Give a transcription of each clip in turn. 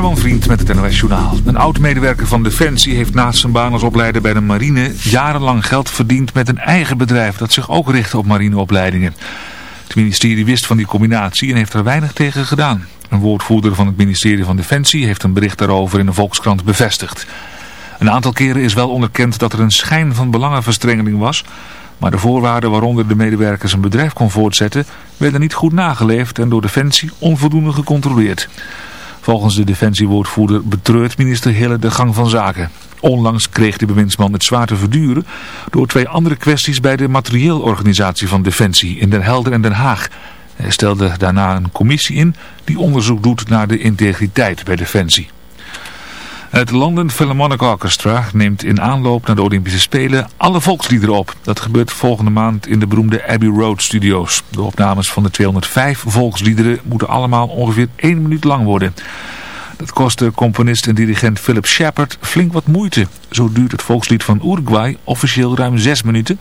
Herman Vriend met het NOS Journaal. Een oud-medewerker van Defensie heeft naast zijn baan als opleider bij de marine jarenlang geld verdiend met een eigen bedrijf dat zich ook richt op marineopleidingen. Het ministerie wist van die combinatie en heeft er weinig tegen gedaan. Een woordvoerder van het ministerie van Defensie heeft een bericht daarover in de Volkskrant bevestigd. Een aantal keren is wel onderkend dat er een schijn van belangenverstrengeling was... maar de voorwaarden waaronder de medewerker zijn bedrijf kon voortzetten... werden niet goed nageleefd en door Defensie onvoldoende gecontroleerd. Volgens de defensiewoordvoerder betreurt minister Hille de gang van zaken. Onlangs kreeg de bewindsman het zwaar te verduren door twee andere kwesties bij de materieelorganisatie van Defensie in Den Helder en Den Haag. Hij stelde daarna een commissie in die onderzoek doet naar de integriteit bij Defensie. Het London Philharmonic Orchestra neemt in aanloop naar de Olympische Spelen alle volksliederen op. Dat gebeurt volgende maand in de beroemde Abbey Road Studios. De opnames van de 205 volksliederen moeten allemaal ongeveer één minuut lang worden. Dat kostte componist en dirigent Philip Shepard flink wat moeite. Zo duurt het volkslied van Uruguay officieel ruim zes minuten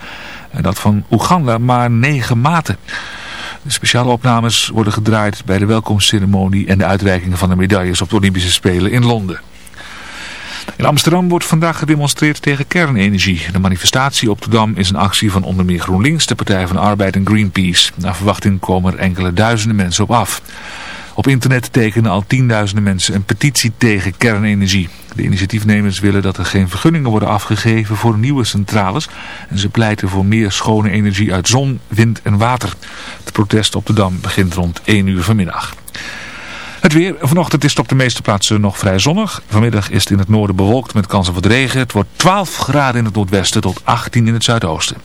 en dat van Oeganda maar negen maten. De speciale opnames worden gedraaid bij de welkomstceremonie en de uitreiking van de medailles op de Olympische Spelen in Londen. In Amsterdam wordt vandaag gedemonstreerd tegen kernenergie. De manifestatie op de Dam is een actie van onder meer GroenLinks, de Partij van Arbeid en Greenpeace. Naar verwachting komen er enkele duizenden mensen op af. Op internet tekenen al tienduizenden mensen een petitie tegen kernenergie. De initiatiefnemers willen dat er geen vergunningen worden afgegeven voor nieuwe centrales. En ze pleiten voor meer schone energie uit zon, wind en water. Het protest op de Dam begint rond 1 uur vanmiddag. Het weer. Vanochtend is het op de meeste plaatsen nog vrij zonnig. Vanmiddag is het in het noorden bewolkt met kans op wat regen. Het wordt 12 graden in het noordwesten tot 18 in het zuidoosten.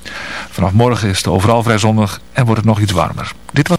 Vanaf morgen is het overal vrij zonnig en wordt het nog iets warmer. Dit was...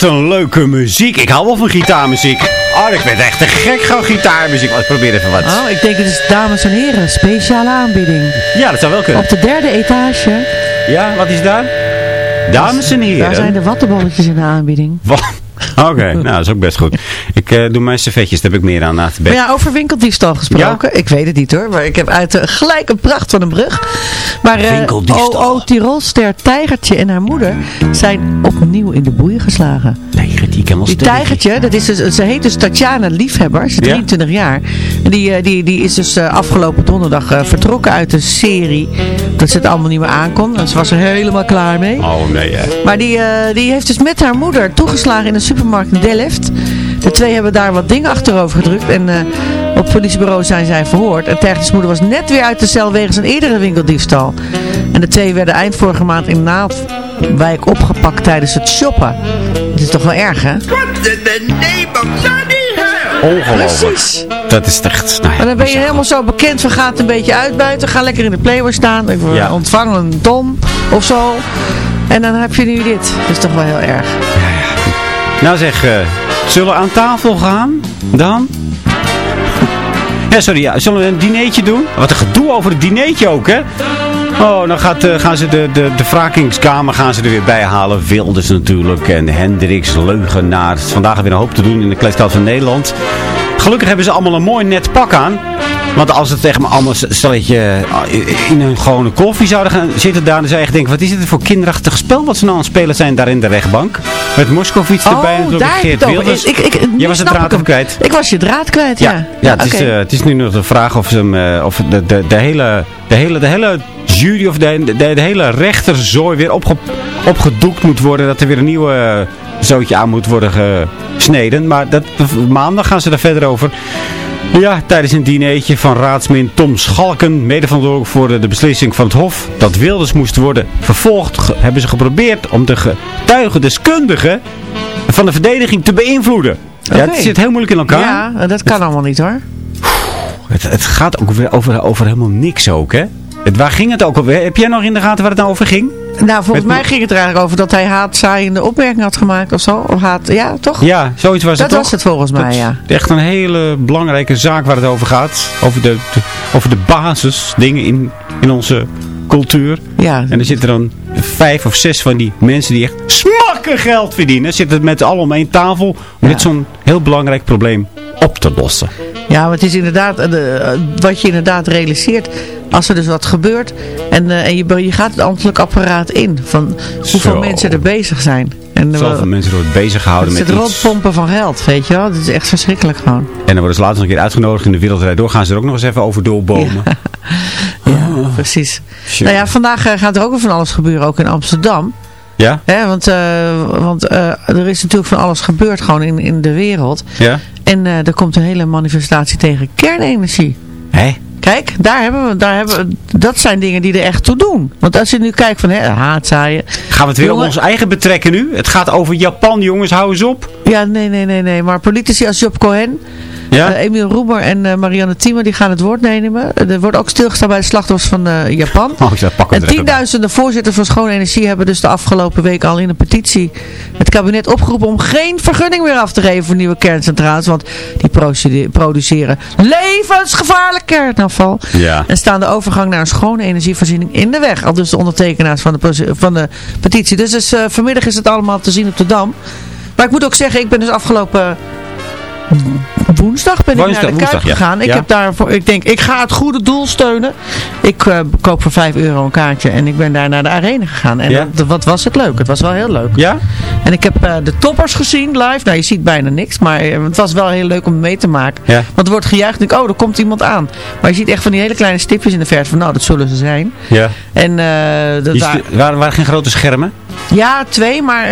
Wat een leuke muziek. Ik hou wel van gitaarmuziek. Oh, ik ben echt te gek van gitaarmuziek. Oh, ik probeer even wat. Oh, ik denk het is dames en heren, speciale aanbieding. Ja, dat zou wel kunnen. Op de derde etage. Ja, wat is daar? Dames en heren. Daar zijn de wattenbolletjes in de aanbieding. Wa- Oké, nou dat is ook best goed. Ik eh, doe mijn servetjes, daar heb ik meer aan na te Maar ja, over winkeldiefstal gesproken. Ik weet het niet hoor, maar ik heb uit eh, gelijk een pracht van een brug. Maar eh Winkeldiefstal. O.O. Tirolster Tijgertje en haar moeder zijn opnieuw in de boeien geslagen. Die kan wel Die tijgertje, dat is dus, ze heet dus Tatjana Liefhebber, ze is Ja? 23 jaar. En die, eh, die, die is dus eh, afgelopen donderdag eh, vertrokken uit de serie. Dat ze het allemaal niet meer aankon. En ze was er helemaal klaar mee. Oh nee, hè. Maar die, die heeft dus met haar moeder toegeslagen in een supermarkt in Delft. De twee hebben daar wat dingen achterover gedrukt. En eh, op het politiebureau zijn zij verhoord. En Tijgertjes moeder was net weer uit de cel wegens een eerdere winkeldiefstal. En de twee werden eind vorige maand in Naaldwijk opgepakt tijdens het shoppen. Dat is toch wel erg, hè? Ongelooflijk. Precies. Dat is echt... Nou ja, Maar dan ben je helemaal zo bekend van gaat een beetje uitbuiten. Ga lekker in de Playboy staan. Even Ja. ontvang een tom of zo. En dan heb je nu dit. Dat is toch wel heel erg. Nou zeg, eh, zullen we aan tafel gaan? Dan? Ja, sorry, ja. zullen we een dineetje doen? Wat een gedoe over het dineetje ook, hè? Oh, dan gaat, eh, gaan ze de, de, de wrakingskamer gaan ze er weer bij halen. Wilders natuurlijk en Hendricks, leugenaar. Vandaag weer een hoop te doen in de kleedkamer van Nederland. Gelukkig hebben ze allemaal een mooi net pak aan. Want als het tegen me allemaal stelletje eh, in een gewone koffie zouden gaan zitten daar, dan zou je echt denken, wat is dit voor kinderachtig spel wat ze nou aan het spelen zijn daar in de rechtbank? Met Moskovits erbij oh, natuurlijk, daar heb je Geert het. Wilders. Ik, ik, Jij was de draad kwijt. Ik was je draad kwijt, ja. Ja, ja het, is, eh, het is nu nog de vraag of, ze hem, eh, of de, de, de, hele, de, hele, de hele jury of de, de, de hele rechterzooi weer opge, opgedoekt moet worden. Dat er weer een nieuwe zootje aan moet worden gesneden. Maar dat, maandag gaan ze er verder over. Ja, tijdens een dinertje van raadsmin Tom Schalken, mede verantwoordelijk voor de, beslissing van het Hof dat Wilders moest worden vervolgd, hebben ze geprobeerd om de getuigendeskundigen van de verdediging te beïnvloeden. Ja, Oké. het zit heel moeilijk in elkaar. Ja, dat kan allemaal niet hoor. Het, het gaat ook weer over, over helemaal niks ook, hè? Het, waar ging het ook alweer? Heb jij nog in de gaten waar het nou over ging? Nou, volgens mij ging het er eigenlijk over dat hij haatzaaiende opmerkingen had gemaakt of zo. Of haat, ja, toch? Ja, zoiets was dat het toch? was het volgens mij, Dat ja. Echt een hele belangrijke zaak waar het over gaat. Over de, de- over de basisdingen in, in onze cultuur. Ja, En er zitten dan vijf of zes van die mensen die echt smakken geld verdienen. Zitten met allen om één tafel om Ja. dit zo'n heel belangrijk probleem op te lossen. ja maar het is inderdaad, eh, de, eh, wat je inderdaad realiseert, als er dus wat gebeurt en, eh, en je, je gaat het ambtelijk apparaat in, van hoeveel Zo. mensen er bezig zijn. En eh, Zoveel mensen worden bezig gehouden het met zit iets. rondpompen van geld, weet je wel. Dat is echt verschrikkelijk gewoon. En dan worden ze later nog een keer uitgenodigd in de wereldrijd door. Gaan ze er ook nog eens even over doorbomen. Ja, precies. Nou ja, vandaag eh, gaat er ook weer van alles gebeuren, ook in Amsterdam. Ja? Hè, want want er is natuurlijk van alles gebeurd gewoon in, in de wereld. Ja? En er komt een hele manifestatie tegen kernenergie. Hé? Kijk, daar hebben we, daar hebben we, dat zijn dingen die er echt toe doen. Want als je nu kijkt van hè, haatzaaien. Gaan we het weer Jongen- op ons eigen betrekken nu? Het gaat over Japan, jongens. Hou eens op. Ja, nee, nee, nee, nee. Maar politici als Job Cohen, Ja? eh, Emiel Roemer en eh, Marianne Thieme, die gaan het woord nemen. Er wordt ook stilgestaan bij de slachtoffers van eh, Japan. oh, En tienduizenden voorzitters van Schone Energie hebben dus de afgelopen week al in een petitie het kabinet opgeroepen om geen vergunning meer af te geven voor nieuwe kerncentrales. Want die produceren levensgevaarlijk kernafval. Ja. En staan de overgang naar een schone energievoorziening in de weg. Al dus de ondertekenaars van de, van de petitie. Dus, dus eh, vanmiddag is het allemaal te zien op de Dam. Maar ik moet ook zeggen, ik ben dus afgelopen woensdag ben Woensdag- ik naar de Kuip woensdag, ja. gegaan. Ik Ja. heb daarvoor, ik denk, ik ga het goede doel steunen. Ik eh, koop voor 5 euro een kaartje en ik ben daar naar de arena gegaan. En Ja? dat- wat was het leuk? Het was wel heel leuk. Ja? En ik heb eh, de toppers gezien live. Nou, je ziet bijna niks, maar eh, het was wel heel leuk om mee te maken. Ja. Want er wordt gejuicht en ik, oh, er komt iemand aan. Maar je ziet echt van die hele kleine stipjes in de verte van, nou, dat zullen ze zijn. Ja. En dat daar- waren, waren geen grote schermen? ja, twee, maar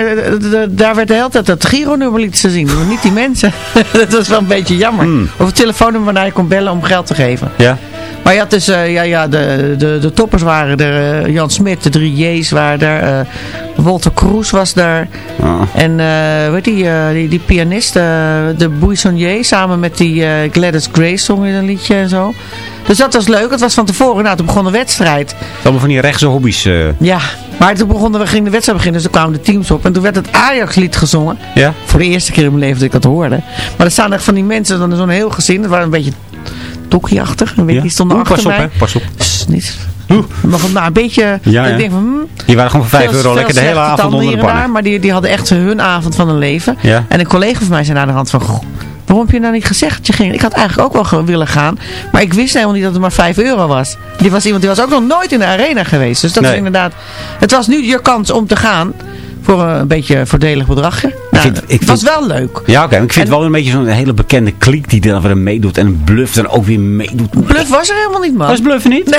daar werd de hele tijd dat Giro-nummer liet te zien. Maar niet die mensen. dat was wel een beetje jammer. Hmm. Of het telefoonnummer waarnaar je kon bellen om geld te geven. Ja. Maar je had dus, eh, ja, ja, de, de, de toppers waren er. eh, Jan Smit, de drie J's waren er. Eh, Walter Kroes was daar. Oh. En eh weet die, eh, die, die pianist, eh, de Buissonnier, samen met die eh, Gladys Grace zong in een liedje en zo. Dus dat was leuk. Het was van tevoren, nou, toen begon de wedstrijd. Allemaal van die rechtse hobby's. eh. Ja, Maar toen begonnen we, ging de wedstrijd beginnen, dus toen kwamen de teams op. En toen werd het Ajax-lied gezongen. Ja? Voor de eerste keer in mijn leven dat ik dat hoorde. Maar er staan echt van die mensen, dan zo'n heel gezin. Dat waren een beetje tokkieachtig. Een beetje, Ja. Die stonden Oeh, achter pas op, mij. hè. Pas op. Niet. Maar van, nou, een beetje, Ja, ik denk van, hmm, Die waren gewoon voor 5 veel- euro lekker de hele avond onder de daar. Maar die, die hadden echt hun avond van hun leven. Ja. En een collega van mij zei naar de hand van, goh, waarom heb je nou niet gezegd dat je ging? Ik had eigenlijk ook wel willen gaan, maar ik wist helemaal niet dat het maar 5 euro was. Die was iemand die was ook nog nooit in de arena geweest. Dus dat Nee. is inderdaad, het was nu je kans om te gaan voor een beetje een voordelig bedragje. Nou, vind- ik het was wel leuk. Ja, oké. Ik vind En- het wel een beetje zo'n hele bekende kliek die dan weer meedoet. En bluff dan ook weer meedoet. Bluff was er helemaal niet, man. Was Bluff er niet?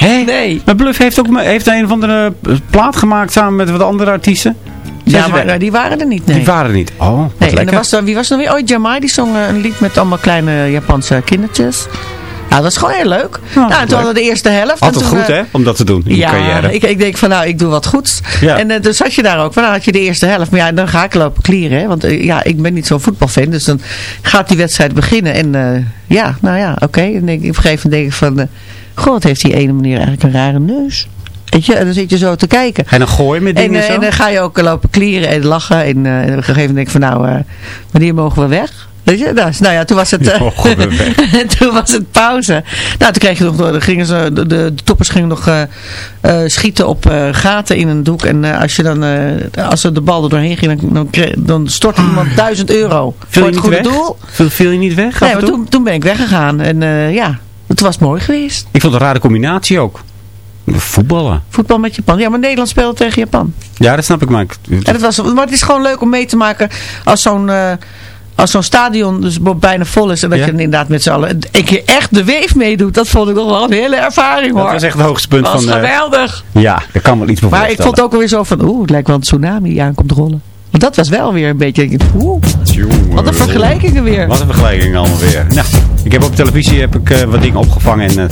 Nee. Nee. Maar Bluff heeft ook heeft een of andere plaat gemaakt samen met wat andere artiesten. Ja, maar eh, die waren er niet, nee. Die waren er niet. Oh, wat Nee, en lekker. er was, wie was er nog weer? Oh, Jamai, die zong eh, een lied met allemaal kleine Japanse kindertjes. Ja, dat was gewoon heel leuk. nou, en toen hadden we de eerste helft. Altijd en toen, goed, eh, hè? Om dat te doen in je Ja, carrière. ik, ik denk van nou, ik doe wat goeds. Ja. En uh, dus zat je daar ook van, nou had je de eerste helft. Maar ja, dan ga ik lopen klieren, hè. Want uh, ja, ik ben niet zo'n voetbalfan. Dus dan gaat die wedstrijd beginnen. En uh, ja, nou ja, oké. Okay. En denk, op een gegeven moment denk ik van, uh, goh, wat heeft die ene meneer eigenlijk een rare neus. Weet je, en dan zit je zo te kijken. En dan gooi je met dingen en, zo? en dan ga je ook lopen klieren en lachen. En, en op een gegeven moment denk ik van nou, wanneer mogen we weg? Weet je, nou, nou ja, toen was het, uh, toen was het pauze. Nou, toen kreeg je nog, gingen ze, de, de, toppers gingen nog uh, uh, schieten op uh, gaten in een doek. En als je dan, als er de bal er doorheen ging, dan, dan, kreeg, dan stortte iemand duizend euro. Viel voor je het goede weg? doel. Viel, viel je niet weg? Nee, maar toen, toen ben ik weggegaan. En ja, het was mooi geweest. Ik vond het een rare combinatie ook. Voetballen. Voetbal met Japan. Ja, maar Nederland speelde tegen Japan. Ja, dat snap ik maar. En het was, maar het is gewoon leuk om mee te maken als zo'n... Uh, als zo'n stadion dus bijna vol is en dat ja? je inderdaad met z'n allen een keer echt de weef meedoet, dat vond ik nog wel een hele ervaring hoor. Dat was echt het hoogste punt dat van... was geweldig. Uh, ja, daar kan wel iets voor Maar ik vond ook alweer zo van, oeh, het lijkt wel een tsunami die aankomt rollen. Want dat was wel weer een beetje, oeh, wat een vergelijkingen weer. Wat een vergelijking allemaal weer. Nou, ik heb op televisie heb ik, uh, wat dingen opgevangen en... Uh,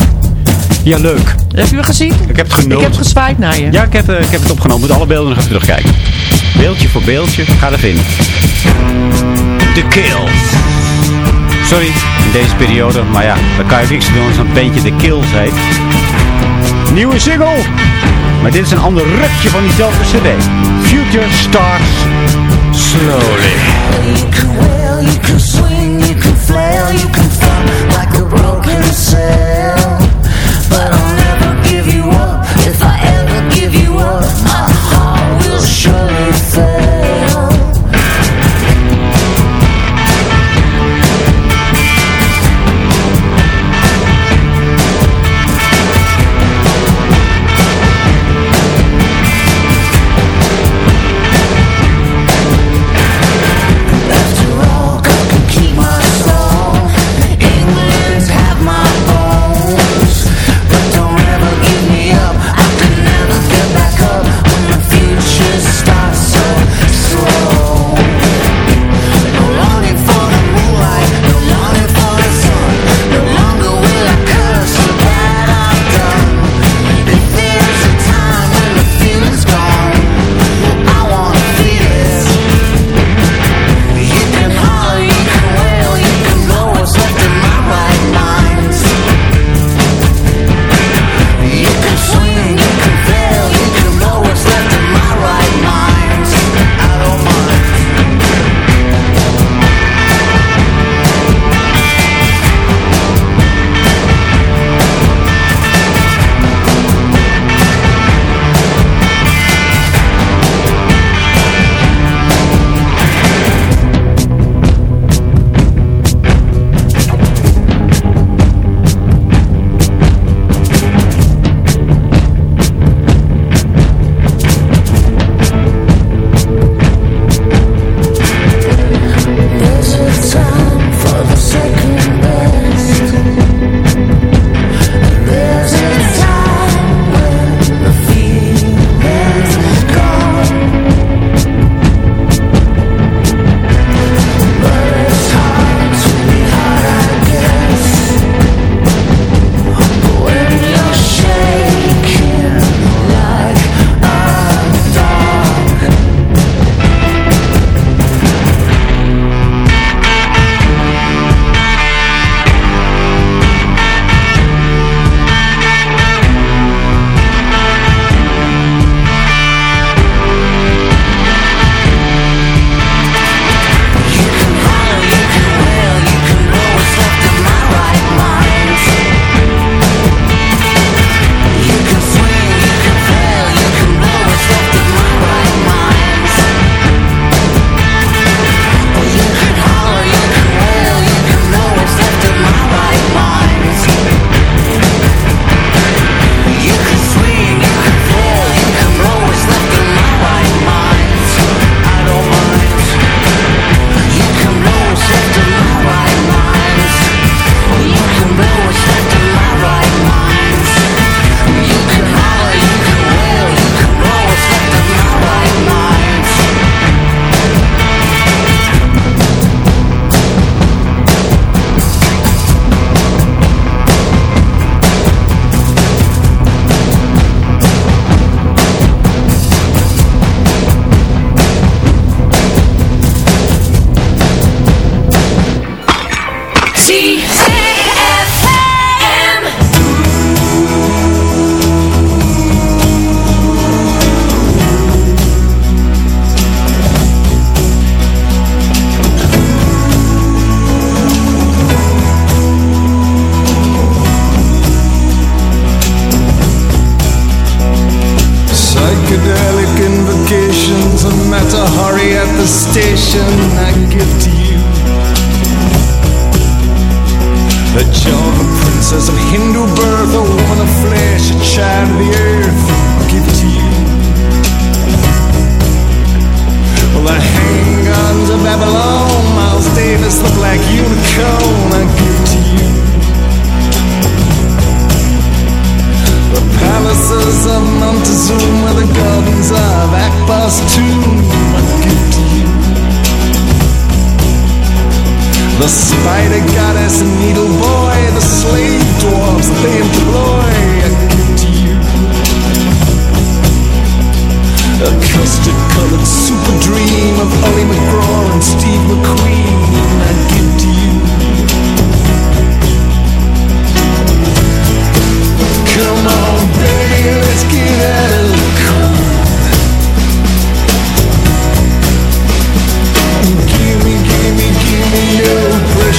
ja, leuk. Heb je het gezien? Ik heb het genoten. Ik heb gezwaaid naar je. Ja, ik heb, uh, ik heb het opgenomen. Moet alle beelden nog even terugkijken. Beeldje voor beeldje. Ga er vinden. The Kills. Sorry, in deze periode. Maar ja, dan kan je niks doen als een bandje The Kills heet. Nieuwe single. Maar dit is een ander rukje van diezelfde cd. Future Stars Slowly. You can you can swing, you can flail, you can fall like a broken sail. But I'll never give you up. If I ever give you up, my heart will surely fail.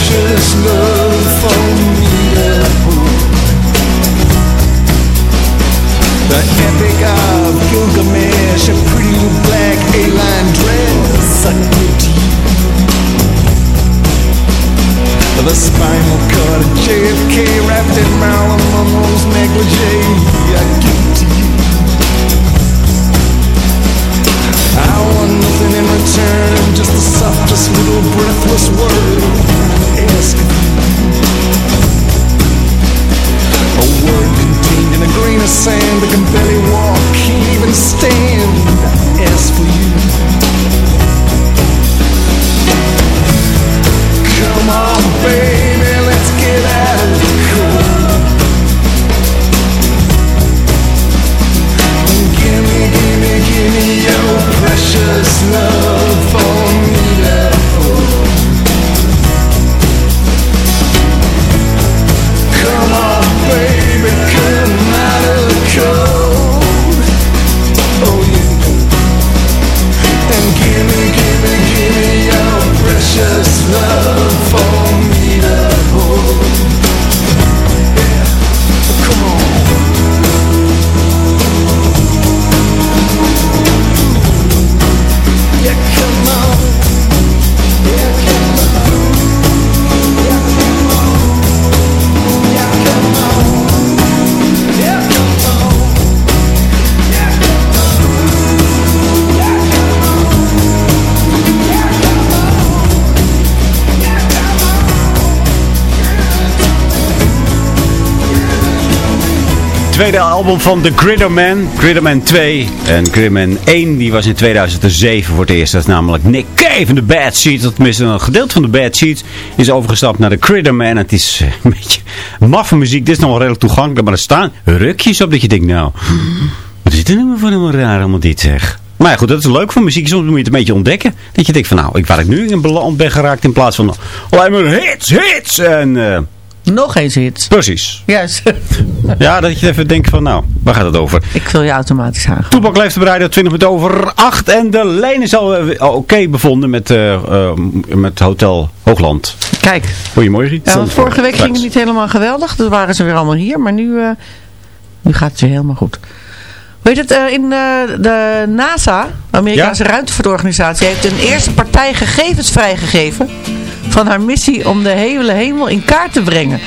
consciousness Tweede album van The Gritterman, Gritterman 2. En Gritterman 1, die was in 2007 voor het eerst. Dat is namelijk Nick Cave in de Bad Seeds. Dat tenminste een gedeelte van de Bad Seeds is overgestapt naar de Gritterman. Het is eh, een beetje maffe muziek. Dit is nog wel redelijk toegankelijk. Maar er staan rukjes op dat je denkt, nou, wat is dit nou voor een raar allemaal dit zeg. Maar ja, goed, dat is leuk van muziek. Soms moet je het een beetje ontdekken. Dat je denkt van, nou, ik, waar ik nu in beland ben geraakt in plaats van alleen maar hits, hits. En eh, Nog eens hits. precies. Juist. Ja, dat je even denkt van, nou, waar gaat het over? Ik vul je automatisch aan. Toepak leeft bereiden 20 minuten over 8. En de lijn is al eh, oké bevonden met, eh, eh, met Hotel Hoogland. Kijk. Goedemorgen. Ja, want vorige week ging het niet helemaal geweldig. Dus waren ze weer allemaal hier. Maar nu, nu gaat het weer helemaal goed. Weet het, eh, in eh, de NASA, de Amerikaanse ruimtevaartorganisatie, heeft een eerste partij gegevens vrijgegeven van haar missie om de hele hemel in kaart te brengen.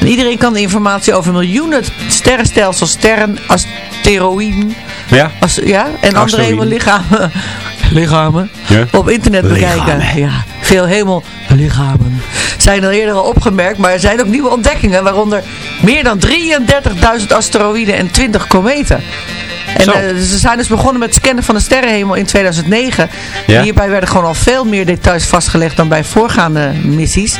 En iedereen kan de informatie over miljoenen sterrenstelsels, sterren, asteroïden Ja? ja, en andere hemellichamen lichamen, Ja. op internet bekijken. Ja, veel hemellichamen zijn al eerder al opgemerkt, maar er zijn ook nieuwe ontdekkingen, waaronder meer dan 33.000 asteroïden en 20 kometen. En eh, ze zijn dus begonnen met het scannen van de sterrenhemel in 2009. Ja. En hierbij werden gewoon al veel meer details vastgelegd dan bij voorgaande missies.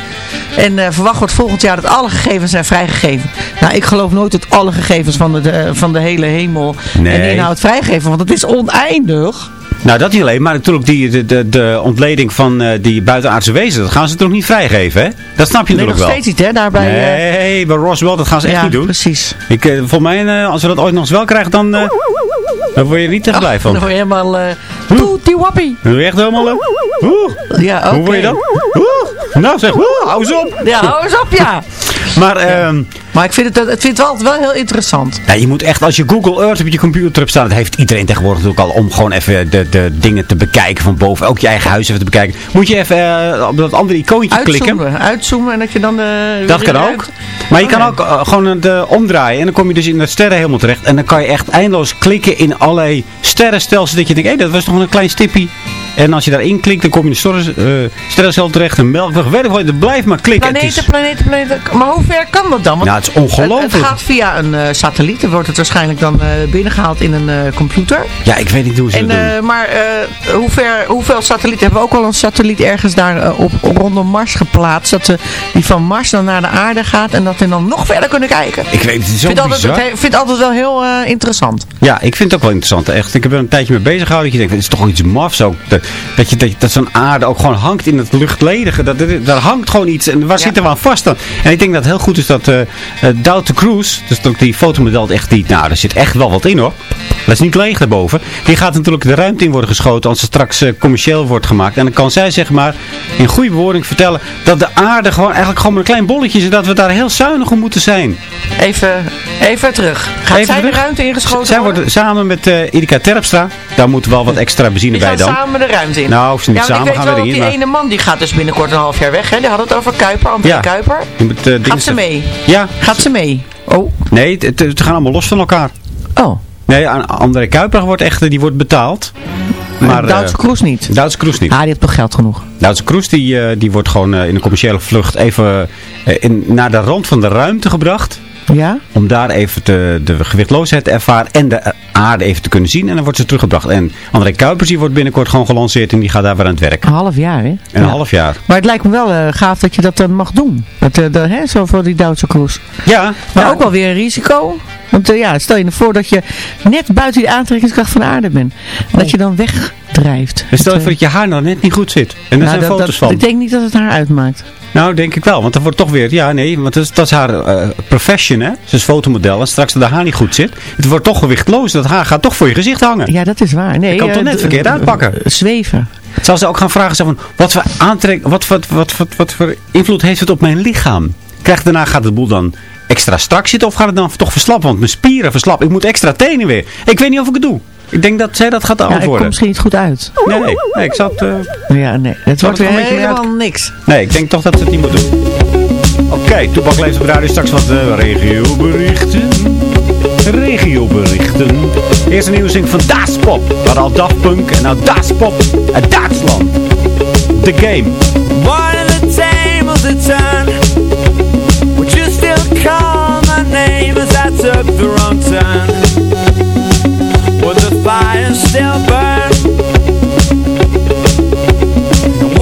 En eh, verwacht wordt volgend jaar dat alle gegevens zijn vrijgegeven. Nou, ik geloof nooit dat alle gegevens van de, de- van de hele hemel en Nee. inhoud vrijgegeven, want het is oneindig. Nou, dat niet alleen, maar natuurlijk die, de, de, de ontleding van eh, die buitenaardse wezen, dat gaan ze toch niet vrijgeven, hè? Dat snap je Nee, nog natuurlijk wel. steeds niet, hè? Daarbij, eh, Nee, bij Roswell, dat gaan ze echt niet doen. precies. Ik, eh, volgens mij, als we dat ooit nog eens wel krijgen, dan, dan word je er niet te blij van. Dan word je helemaal... Poetie wappie. Dan word je echt helemaal... Ja, oké. Hoe word je dan? Nou zeg, hou eens op. Ja, hou eens op, ja. Maar, ehm, Maar ik vind het, ik vind het wel, wel heel interessant. Ja, je moet echt, als je Google Earth op je computer hebt staan, dat heeft iedereen tegenwoordig natuurlijk al, om gewoon even de, de dingen te bekijken van boven. Ook je eigen huis even te bekijken. Moet je even eh, op dat andere icoontje klikken. Uitzoomen, uitzoomen en dat je dan de... Dat kan ook. Maar je Oh, kan ja. ook eh, gewoon het eh, omdraaien. En dan kom je dus in het sterrenhemel terecht. En dan kan je echt eindeloos klikken in allerlei sterrenstelsels. Dat je denkt, hé, dat was toch een klein stipje. En als je daarin klikt, dan kom je in de sterren, eh, sterrenstelsel terecht. Een melkweg, weet ik wel. Blijf maar klikken. Het Planeten, planeten, planeten. Maar hoe ver kan dat dan? Want Nou, het is ongelooflijk. Het, het gaat via een eh, satelliet. Dan wordt het waarschijnlijk dan eh, binnengehaald in een computer. Ja, ik weet niet hoe ze En, dat doen. maar hoe ver, hoeveel satellieten? Hebben we ook al een satelliet ergens daar op, rondom Mars geplaatst. Dat die van Mars dan naar de aarde gaat. En dat we dan nog verder kunnen kijken. Ik weet het, het is Ik zo vind, altijd, het he- vind het altijd wel heel interessant. Ja, ik vind het ook wel interessant. Echt, ik heb er een tijdje mee bezig gehouden. Dat je denkt, het is toch iets mafs ook. Dat, je, dat, dat zo'n aarde ook gewoon hangt in het luchtledige. Dat, dat, daar hangt gewoon iets. En waar Ja. zitten we aan vast dan? En ik denk dat het heel goed is dat uh, Doubt Cruise, dus ook die fotomodel, echt die, nou, er zit echt wel wat in hoor. Dat is niet leeg daarboven. Die gaat natuurlijk de ruimte in worden geschoten als het straks eh, commercieel wordt gemaakt. En dan kan zij zeg maar in goede bewoording vertellen dat de aarde gewoon eigenlijk gewoon maar een klein bolletje is. En dat we daar heel zuinig op moeten zijn. Even, even terug. Gaat Even zij de ruimte ingeschoten Zij worden? worden samen met eh Erika Terpstra. Daar moet wel wat extra benzine bij dan. samen de ruimte in. Nou, of ze niet ja, samen gaan, dat niet, die maar- ene man die gaat dus binnenkort een half jaar weg. Hè? Die had het over Kuiper, André Ja. Kuiper. Moet, eh, Gaat ze mee? Ja. Gaat ze mee? Oh. Nee, het, het- gaan allemaal los van elkaar. Oh. Nee, André Kuiper wordt echt, eh, die wordt betaald. Maar Maar Duitse eh, Kroes niet. Duitse Kroes niet. Ah, die heeft toch geld genoeg. Duitse Kroes die, die wordt gewoon in een commerciële vlucht even in, naar de rand van de ruimte gebracht. Ja? Om daar even te, de gewichtloosheid te ervaren en de aarde even te kunnen zien. En dan wordt ze teruggebracht. En André Kuipers die wordt binnenkort gewoon gelanceerd en die gaat daar weer aan het werk. Een half jaar, hè? Ja. een half jaar. Maar het lijkt me wel eh, gaaf dat je dat dan mag doen. Dat, eh, dat, hè, zo voor die Duitse Kroes. Ja, Maar ja. ook wel weer een risico. Want eh, ja, stel je voor dat je net buiten die aantrekkingskracht van de aarde bent. En dat je dan wegdrijft. En stel je voor eh, dat je haar nou net niet goed zit. En daar nou, zijn dat- foto's dat- van. Ik denk niet dat het haar uitmaakt. Nou, denk ik wel. Want dan wordt toch weer... Ja, nee, want dat is, dat is haar eh, profession, hè. Ze is fotomodel. En straks dat de haar niet goed zit. Het wordt toch gewichtloos. Dat haar gaat toch voor je gezicht hangen. Ja, dat is waar. Nee, Je kan eh, toch net d- verkeerd eh, uitpakken? eh, Zweven. Zal ze ook gaan vragen van... Wat voor, aantrek, wat, wat, wat, wat, wat voor invloed heeft het op mijn lichaam? Krijgt daarna gaat het boel dan extra strak zitten? Of gaat het dan toch verslappen? Want mijn spieren verslappen. Ik moet extra tenen weer. Ik weet niet of ik het doe. Ik denk dat zij dat gaat Ja, ik kom antwoorden. misschien niet goed uit. nee, nee, nee, ik zat... eh, Ja, nee. Het wordt weer wel een beetje mee helemaal niks. Nee, ik denk toch dat ze het niet moet doen. Oké, Toepak leeft op de radio straks wat uh, regioberichten. Regioberichten. Eerst een nieuwe zing van Daaspop. We hadden al Daft Punk en nou Daaspop uit Duitsland. The Game. One of the tables Would you still call my name as I took the wrong turn? Would the fire still burn?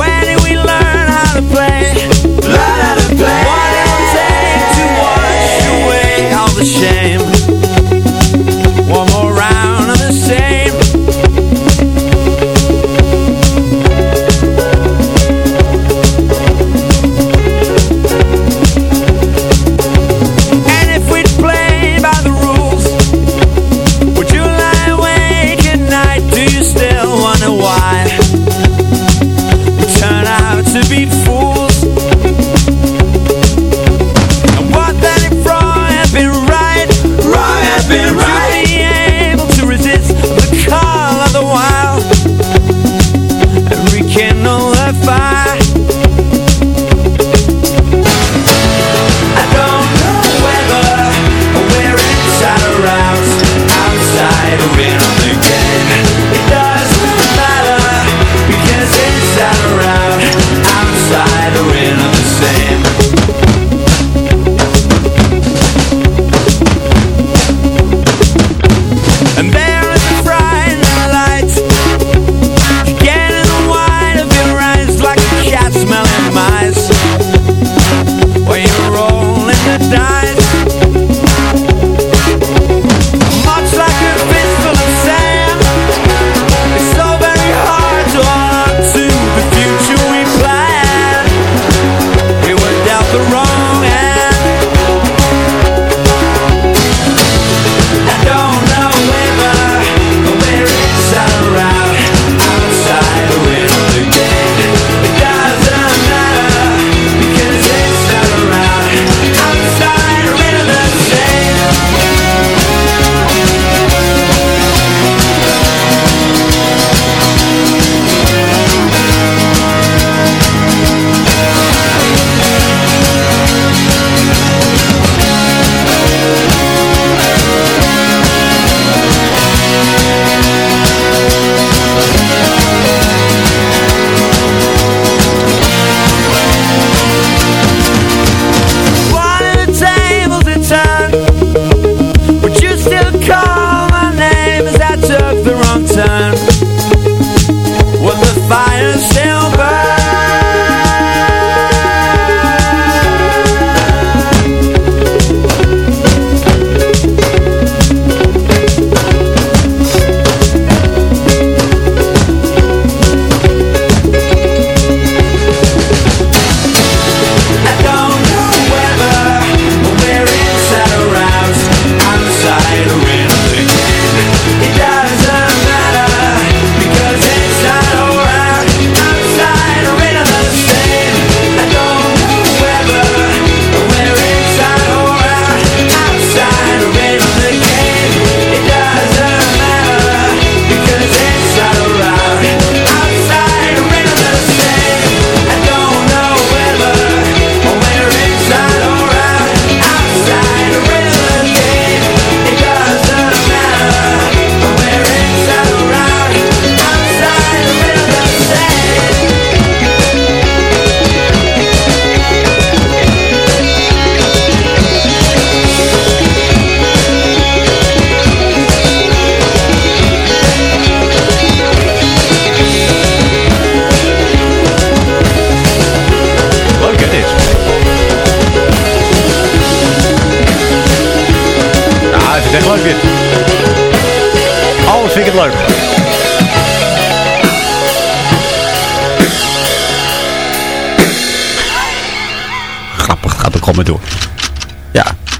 And did we learn how to play? Learn how to play What it take to wash away all the shame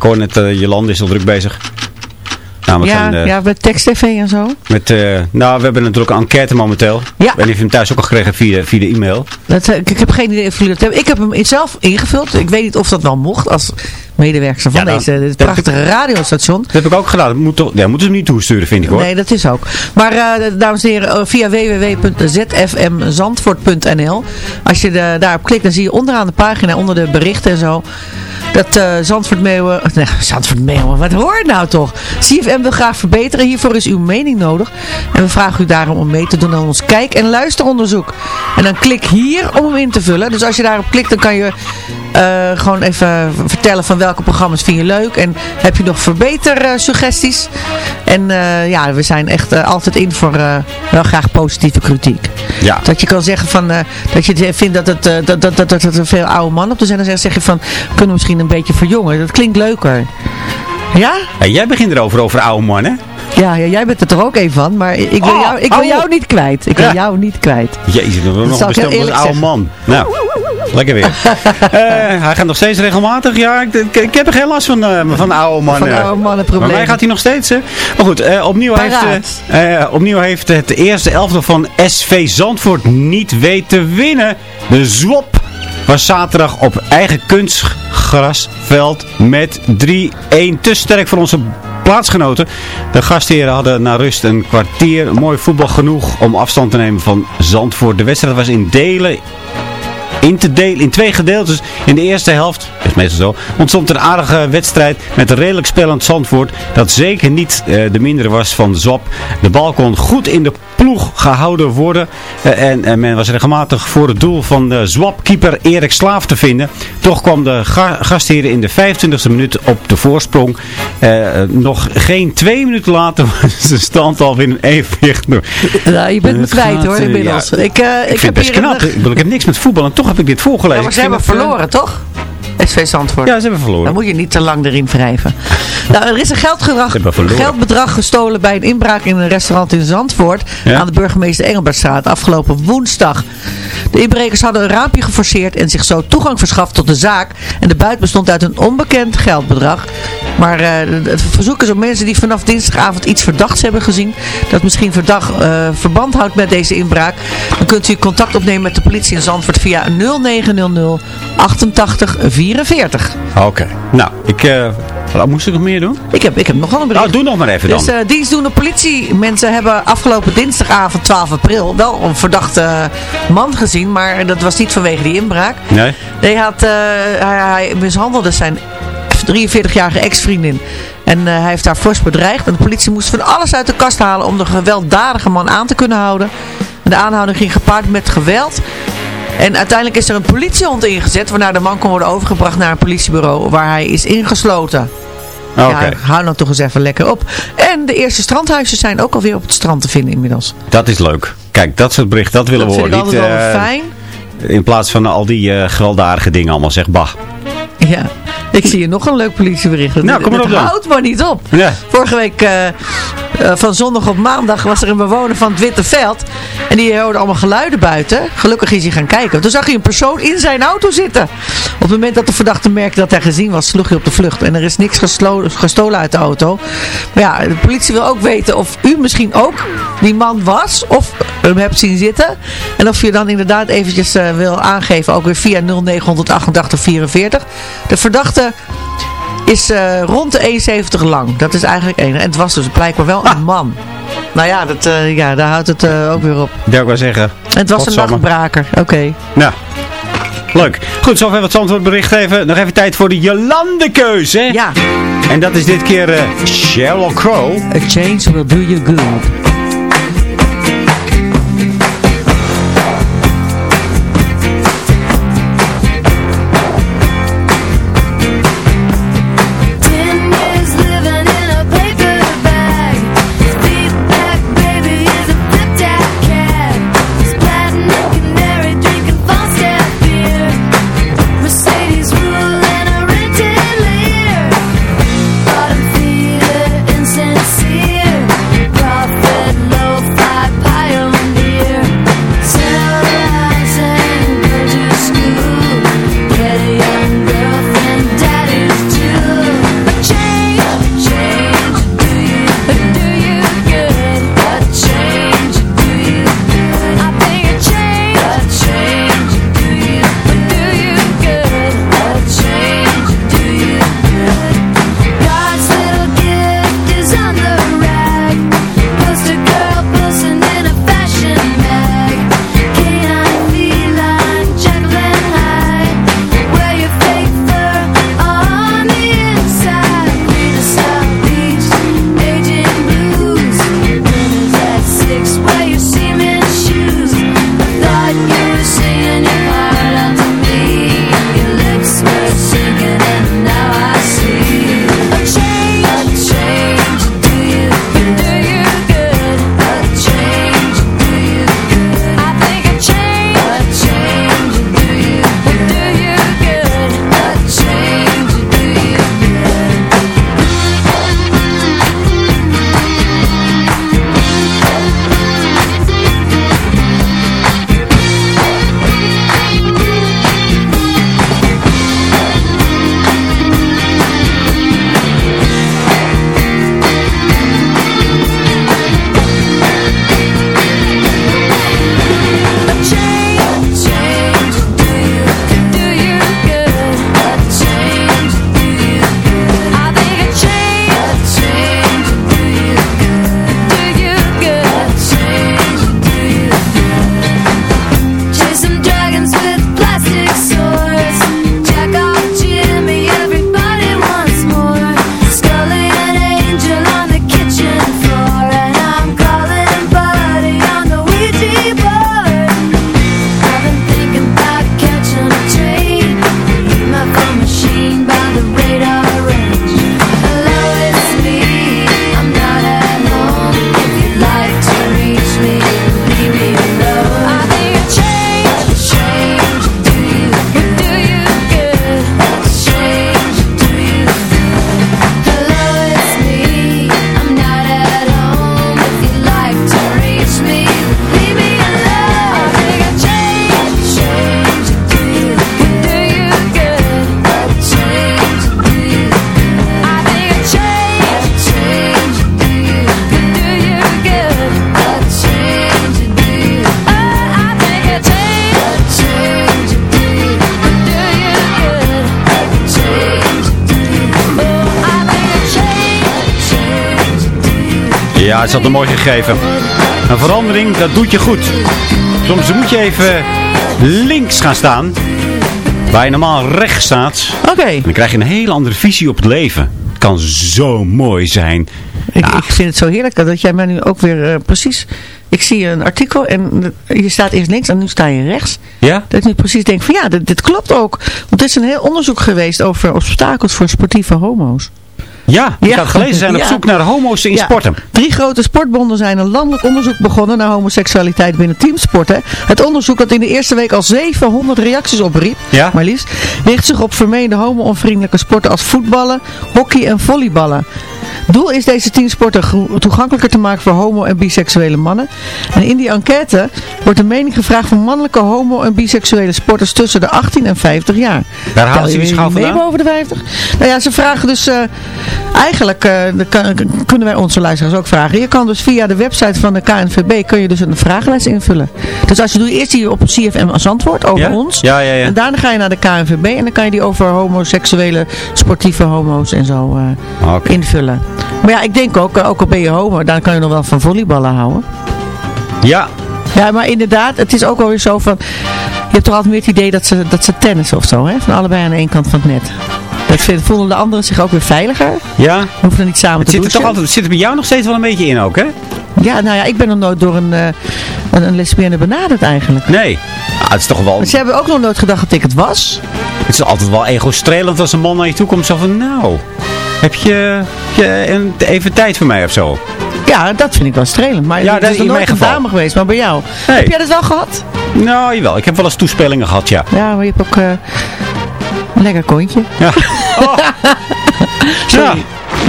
hoor net, uh, Jolande is al druk bezig. Namelijk Ja, eh, ja, met tekst-tv en zo. met, eh, nou, we hebben natuurlijk een enquête momenteel. Ja. Ik niet of je hem thuis ook al gekregen via, via de e-mail. Dat, eh, ik, ik heb geen idee of jullie dat hebben. Ik heb hem zelf ingevuld. Ik weet niet of dat wel mocht als medewerker van Ja, dan- deze dit prachtige radiostation. Dat heb ik ook gedaan. Dat moet toch, ja, moeten ze hem niet toesturen, vind ik hoor. Nee, dat is ook. Maar eh, dames en heren, eh, via www.zfmzandvoort.nl Als je de, daarop klikt, dan zie je onderaan de pagina, onder de berichten en zo, dat eh Zandvoort Meeuwen, nee, Zandvoort Meeuwen, wat hoor nou toch? CFM wil graag verbeteren, hiervoor is uw mening nodig. En we vragen u daarom om mee te doen aan ons kijk- en luisteronderzoek. En dan klik hier om hem in te vullen. Dus als je daarop klikt, dan kan je eh, gewoon even vertellen van welke programma's vind je leuk. En heb je nog verbetersuggesties? en eh, ja, we zijn echt eh, altijd in voor eh, wel graag positieve kritiek. Ja. Dat je kan zeggen van, eh, dat je vindt dat, het, eh, dat, dat, dat, dat er veel oude mannen op te zijn. Dan zeg je van, kunnen we misschien een beetje verjongen. Dat klinkt leuker. Ja? Jij begint erover, over oude mannen. Ja, ja, jij bent er toch ook een van. Maar ik wil, Oh, jou, ik wil jou niet kwijt. Ik wil Ja. jou niet kwijt. Jezus, we hebben nog bestemd als oude man. Nou, lekker weer. Eh, hij gaat nog steeds regelmatig. Ja, ik, ik, heb er geen last van, eh, van oude mannen. Van oude mannen Maar mij gaat hij nog steeds. hè. Maar goed, eh, opnieuw, heeft, Paraat. eh, opnieuw heeft het eerste elftal van SV Zandvoort niet weten winnen. De Zwop was zaterdag op eigen kunstgrasveld met 3-1 te sterk voor onze plaatsgenoten. De gastheren hadden na rust een kwartier mooi voetbal genoeg om afstand te nemen van Zandvoort. De wedstrijd was in delen in te delen in twee gedeeltes. In de eerste helft, dat is meestal zo, ontstond een aardige wedstrijd met een redelijk spelend Zandvoort. Dat zeker niet eh, de mindere was van de Zwap. De bal kon goed in de ploeg gehouden worden. Eh, en, en men was regelmatig voor het doel van de Zwap-keeper Erik Slaaf te vinden. Toch kwam de ga gastheren in de 25e minuut op de voorsprong. Eh, nog geen twee minuten later was de stand alweer in evenwicht. Nou, je bent me kwijt hoor, eh, inmiddels. ja. ik, eh, Ik, ik, vind heb het best knap. een- Ik, ik heb niks met voetbal en toch heb ik dit voorgelezen. Ja, maar ze hebben eh, verloren, toch? SV Zandvoort. Ja, ze hebben verloren. Dan moet je niet te lang erin wrijven. nou, er is een geldgedrag, geldbedrag gestolen bij een inbraak in een restaurant in Zandvoort. Ja? Aan de burgemeester Engelbertstraat afgelopen woensdag. De inbrekers hadden een raampje geforceerd en zich zo toegang verschaft tot de zaak. En de buit bestond uit een onbekend geldbedrag. Maar eh, het verzoek is om mensen die vanaf dinsdagavond iets verdachts hebben gezien. Dat misschien verdacht eh, verband houdt met deze inbraak. Dan kunt u contact opnemen met de politie in Zandvoort via 0900 88 44. Oké. Nou, ik... eh, wat moest ik nog meer doen? Ik heb, ik heb nog wel een bericht. Nou, doe nog maar even dan. Dus eh dienstdoende politiemensen hebben afgelopen dinsdagavond 12 april wel een verdachte man gezien. Maar dat was niet vanwege die inbraak. Nee? Hij, had, eh, hij, hij mishandelde zijn 43-jarige ex-vriendin. En eh, hij heeft haar fors bedreigd. En de politie moest van alles uit de kast halen om de gewelddadige man aan te kunnen houden. En de aanhouding ging gepaard met geweld. En uiteindelijk is er een politiehond ingezet. Waarna de man kon worden overgebracht naar een politiebureau. Waar hij is ingesloten. Oké. Ja, hou nou toch eens even lekker op. En de eerste strandhuisjes zijn ook alweer op het strand te vinden inmiddels. Dat is leuk. Kijk, dat soort berichten, dat willen Dat we vind ik horen. altijd wel Niet, eh, fijn. In plaats van al die eh gewelddadige dingen allemaal, zeg bah. Ja, ik zie hier nog een leuk politiebericht. Nou, kom maar Het op dan. houdt maar niet op. Ja. Vorige week, eh, eh, van zondag op maandag, was er een bewoner van het Witte Veld. En die hoorde allemaal geluiden buiten. Gelukkig is hij gaan kijken. Toen zag hij een persoon in zijn auto zitten. Op het moment dat de verdachte merkte dat hij gezien was, sloeg hij op de vlucht. En er is niks gestolen uit de auto. Maar ja, de politie wil ook weten of u misschien ook die man was. Of hem hebt zien zitten. En of je dan inderdaad eventjes eh, wil aangeven, ook weer via 0988 44. De verdachte is eh, rond de 1,70 lang. Dat is eigenlijk één. En het was dus blijkbaar wel een man. Nou ja, dat, eh, ja, daar houdt het eh, ook weer op. Dat ik wel zeggen. En het was een nachtbraker. Oké. Nou, leuk. Goed, zover wat Zandvoort bericht even. Nog even tijd voor de Jolande-keuze. hè? Ja, En dat is dit keer eh Sheryl Crow. a change will do you good. Ja, het is altijd mooi gegeven. Een verandering, dat doet je goed. Soms moet je even links gaan staan. Waar je normaal rechts staat. Oké. Dan krijg je een hele andere visie op het leven. Het kan zo mooi zijn. Ik, Ja. ik vind het zo heerlijk dat jij mij nu ook weer eh, precies... Ik zie een artikel en je staat eerst links en nu sta je rechts. Ja? Dat ik nu precies denk van ja, dit, dit klopt ook. Want er is een heel onderzoek geweest over obstakels voor sportieve homo's. Ja, ik Ja. had gelezen, ze zijn op Ja. zoek naar homo's in Ja. sporten. Drie grote sportbonden zijn een landelijk onderzoek begonnen naar homoseksualiteit binnen teamsporten. Het onderzoek dat in de eerste week al 700 reacties opriep, maar liefst, richt zich op vermeende homo-onvriendelijke sporten als voetballen, hockey en volleyballen. Doel is deze teamsporten gro- toegankelijker te maken voor homo- en biseksuele mannen. En in die enquête wordt de mening gevraagd van mannelijke homo- en biseksuele sporters tussen de 18 en 50 jaar. Daar halen ze die schaal vandaan? boven de 50? Nou ja, ze vragen dus... eh, eigenlijk eh, kan- kunnen wij onze luisteraars ook vragen. Je kan dus via de website van de KNVB kun je dus een vragenlijst invullen. Dus als je doet eerst die op CFM als antwoord over Ja? ons. Ja, ja, ja. En daarna ga je naar de KNVB en dan kan je die over homoseksuele sportieve homo's en zo eh, Oké. invullen. Maar ja, ik denk ook, eh, ook al ben je homo, dan kan je nog wel van volleyballen houden. Ja, Ja, maar inderdaad, het is ook alweer zo van... Je hebt toch altijd meer het idee dat ze, dat ze tennissen of zo, hè? Van allebei aan één kant van het net. Dat voelen de anderen zich ook weer veiliger. ja. We hoeven er niet samen Het te zit er douchen. toch altijd, het zit er bij jou nog steeds wel een beetje in ook, hè? Ja, nou ja, ik ben nog nooit door een, eh, een, een lesbienne benaderd eigenlijk. Nee. Ah, het is toch wel... Maar ze hebben ook nog nooit gedacht dat ik het was. Het is altijd wel ego-strelend als een man naar je toe komt. Zo van, nou, heb je, je een, even tijd voor mij of zo? Ja, dat vind ik wel strelend. Maar Ja, dat is mijn nooit een geval. dame geweest, maar bij jou. Heb jij dat wel gehad? Nou, jawel. Ik heb wel eens toespelingen gehad, ja. Ja, maar je hebt ook eh, een lekker kontje. Ja. Oh. ja,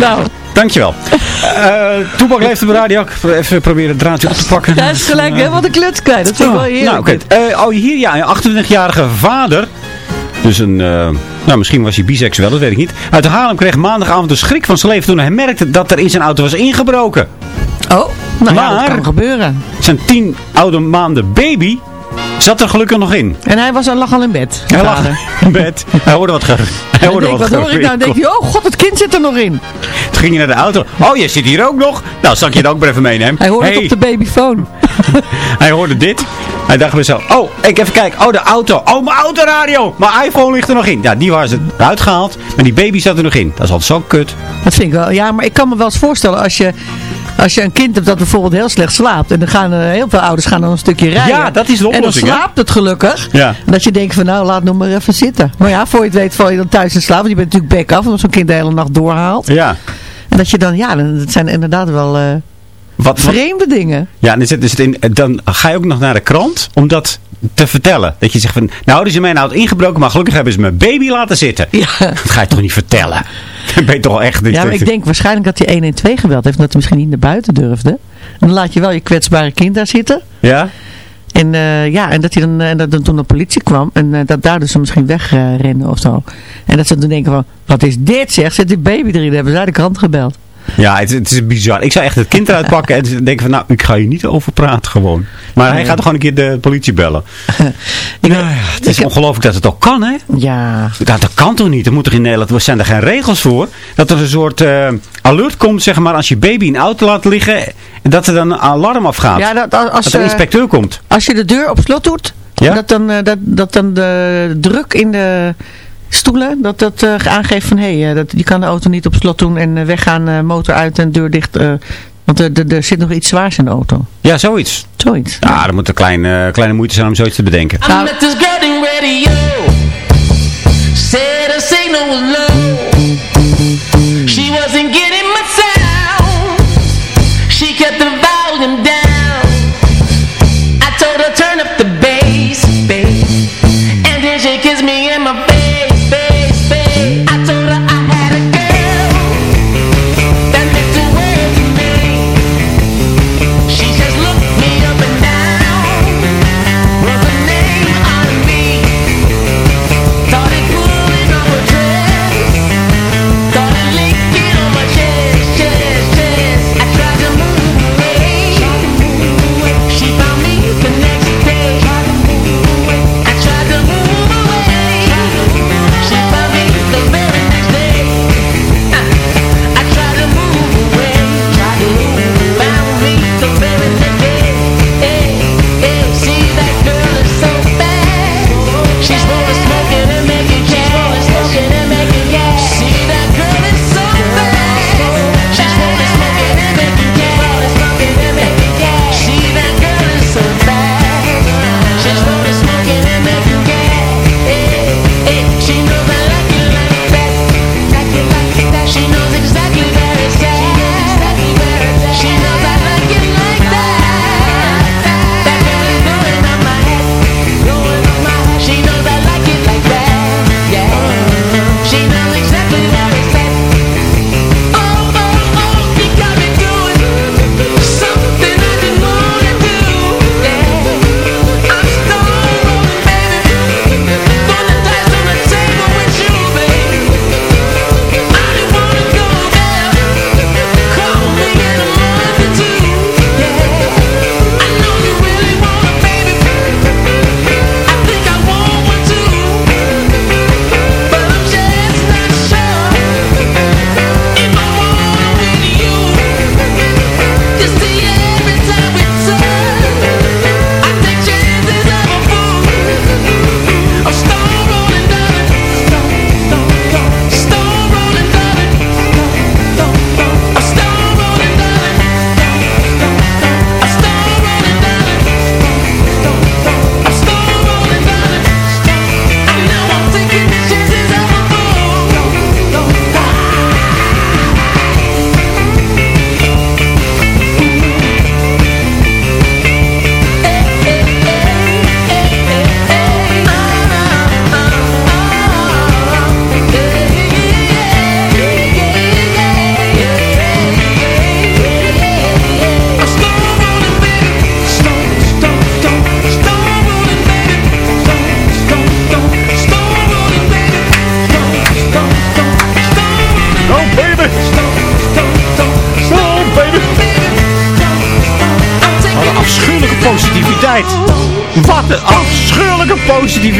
Nou, dankjewel. Eh Toebak leeft op de radio. Even proberen het draadje op te pakken. dat is gelijk, hè? Wat een kluts kwijt. Dat vind ik wel heerlijk. Nou, oké. Eh, oh, hier ja, een 28-jarige vader. Dus een, eh, nou misschien was hij biseksueel, dat weet ik niet. Uit Haarlem kreeg maandagavond de schrik van zijn leven toen hij merkte dat er in zijn auto was ingebroken. Oh, nou ja, Maar- dat kan gebeuren. Zijn tien oude maanden baby zat er gelukkig nog in. En hij was, lag al in bed. Hij lag in bed. Hij hoorde wat ger. Hij hoorde denk, wat wat hoor ik nou? Dan denk je, oh god, het kind zit er nog in. Toen ging hij naar de auto. Oh, je zit hier ook nog? Nou, zal ik je het ook maar even meenemen. Hij hoorde Hey, het op de babyfoon. Hij hoorde dit. Hij dacht bij zichzelf, oh, ik even kijken. Oh, de auto. Oh, mijn autoradio. Mijn iPhone ligt er nog in. Ja, die was het eruit gehaald. Maar die baby zat er nog in. Dat is altijd zo kut. Dat vind ik wel. Ja, maar ik kan me wel eens voorstellen als je, als je een kind hebt dat bijvoorbeeld heel slecht slaapt. En dan gaan eh, heel veel ouders gaan dan een stukje rijden. Ja, dat is de oplossing, En dan slaapt het gelukkig. Ja. En dat je denkt van nou, laat nog maar even zitten. Maar ja, voor je het weet val je dan thuis in slaap. Want je bent natuurlijk bek af, omdat zo'n kind de hele nacht doorhaalt. Ja. Dat je dan, ja, dat zijn inderdaad wel eh, Wat, wat, vreemde dingen. ja, en dan, zit, dan, zit in, dan ga je ook nog naar de krant om dat te vertellen. Dat je zegt van, nou, is in mijn auto ingebroken, maar gelukkig hebben ze mijn baby laten zitten. Ja. Dat ga je toch niet vertellen? Dan ben je toch echt... Ja, maar ik denk waarschijnlijk dat hij 112 gebeld heeft. Omdat hij misschien niet naar buiten durfde. En dan laat je wel je kwetsbare kind daar zitten. Ja? En eh, ja, en dat hij dan, en dat dan toen de politie kwam en eh, dat daar dus ze misschien wegrenden of zo. En dat ze dan denken van, wat is dit zeg, zit die baby erin, hebben zij de krant gebeld. Ja, het, het is bizar. Ik zou echt het kind eruit pakken en denken van, nou, ik ga hier niet over praten gewoon. Maar hij gaat gewoon een keer de politie bellen. Ik, Nou ja, het is ongelooflijk dat het ook kan, hè? ja, Dat, dat kan toch niet? Er moet toch in Nederland, zijn er geen regels voor? Dat er een soort eh, alert komt, zeg maar, als je baby in auto laat liggen, en dat er dan een alarm afgaat. ja dat, als, dat er een eh, inspecteur komt. als je de deur op slot doet, Ja? dat, dan, eh, dat, dat dan de druk in de stoelen, dat dat eh, aangeeft van, hé, hey, dat je kan de auto niet op slot doen en weggaan, eh, motor uit en deur dicht. eh, want er, er, er zit nog iets zwaars in de auto. Ja, zoiets. Zoiets. Ja, er moet een kleine, kleine moeite zijn om zoiets te bedenken. Said signal was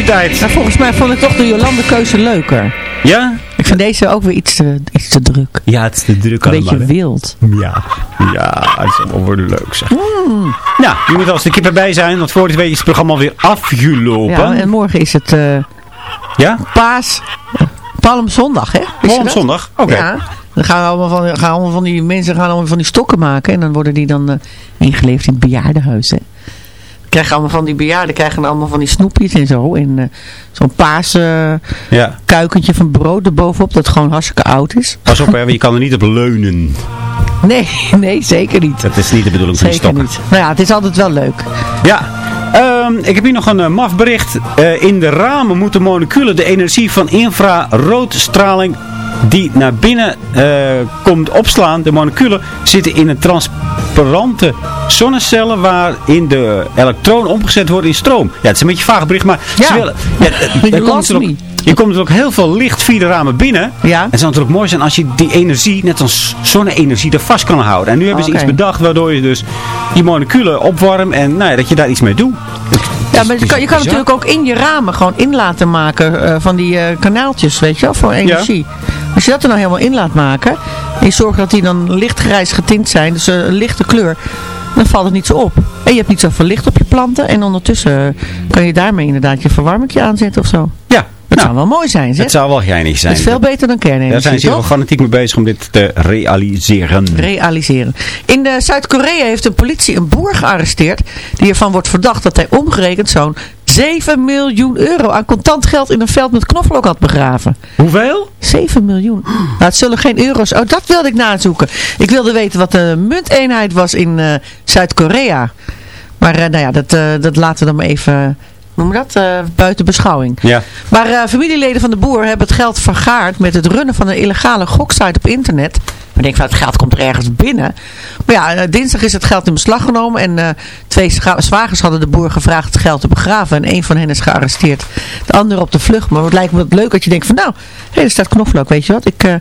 Maar volgens mij vond ik toch de Jolande keuze leuker. Ja? Ik vind deze ook weer iets te, iets te druk. Ja, het is te druk Een allemaal. beetje hè? wild. Ja, ja, het is allemaal worden leuk zeg. Nou, je moet als de kip erbij zijn, want voor het weet is het programma weer afgelopen. Ja, en morgen is het eh, Ja? paas... Palmzondag, hè? Wist je Morgen dat? zondag? Oké. Ja. Dan gaan allemaal van, gaan allemaal van die mensen gaan allemaal van die stokken maken. En dan worden die dan eh, ingeleverd in het bejaardenhuis. Hè. Krijgen allemaal van die bejaarden krijgen allemaal van die snoepjes en zo. En eh, zo'n paas Ja. kuikentje van brood erbovenop. Dat gewoon hartstikke oud is. Pas op, hè, je kan er niet op leunen. Nee, nee, zeker niet. Dat is niet de bedoeling van die Zeker niet. Nou ja, het is altijd wel leuk. Ja. Ehm, ik heb hier nog een eh, maf bericht. Eh, in de ramen moeten moleculen de energie van infraroodstraling die naar binnen eh, komt opslaan. De moleculen zitten in een transparante zonnecellen waarin de elektroon omgezet wordt in stroom. Ja, het is een beetje vaag bericht, maar Ja. ze willen... Ja, er komt me. je komt natuurlijk heel veel licht via de ramen binnen. Ja. Het zou natuurlijk mooi zijn als je die energie, net als zonne-energie, er vast kan houden. En nu hebben ze iets bedacht waardoor je dus die moleculen opwarmt en nou ja, dat je daar iets mee doet. Ja, maar je kan, je natuurlijk ook in je ramen gewoon in laten maken eh, van die eh, kanaaltjes, weet je wel, voor energie. Als je dat er nou helemaal in laat maken, en je zorgt dat die dan lichtgrijs getint zijn, dus een lichte kleur, dan valt het niet zo op. En je hebt niet zoveel licht op je planten en ondertussen eh, kan je daarmee inderdaad je verwarmingje aanzetten of zo. Ja, Dat nou, zou wel mooi zijn, zeg. het zou wel geinig zijn. Dat is veel beter dan kernenergie, Daar zijn ze heel toch? fanatiek mee bezig om dit te realiseren. realiseren. In eh, Zuid-Korea heeft de politie een boer gearresteerd die ervan wordt verdacht dat hij omgerekend zo'n 7 miljoen euro aan contant geld in een veld met knoflook had begraven. Hoeveel? 7 miljoen. Nou, het zullen geen euro's... Oh, dat wilde ik nazoeken. Ik wilde weten wat de munteenheid was in eh, Zuid-Korea. Maar eh, nou ja, dat, eh, dat laten we dan maar even... Noem dat? Buiten beschouwing. Ja. Maar familieleden van de boer hebben het geld vergaard met het runnen van een illegale goksite op internet. Maar ik denk van het geld komt er ergens binnen. Maar ja, eh, dinsdag is het geld in beslag genomen en eh, twee zwagers hadden de boer gevraagd het geld te begraven. En een van hen is gearresteerd, de andere op de vlucht. Maar het lijkt me leuk dat je denkt van nou, hé, er staat knoflook, weet je wat. Ik, eh,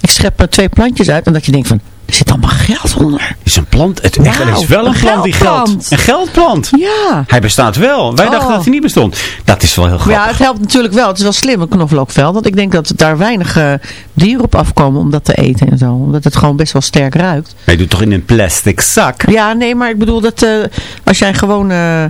ik schep er twee plantjes uit en dat je denkt van, er zit allemaal geld onder. Is een plant. Het, het is wel een een plant die geld. Een geldplant. Ja. Hij bestaat wel. Wij dachten Oh. dat hij niet bestond. Dat is wel heel Maar grappig. ja, het helpt natuurlijk wel. Het is wel slim, een knoflookveld. Want ik denk dat daar weinig eh, dieren op afkomen om dat te eten en zo. Omdat het gewoon best wel sterk ruikt. Hij doet toch in een plastic zak. Ja, nee, maar ik bedoel dat eh, als jij gewoon eh,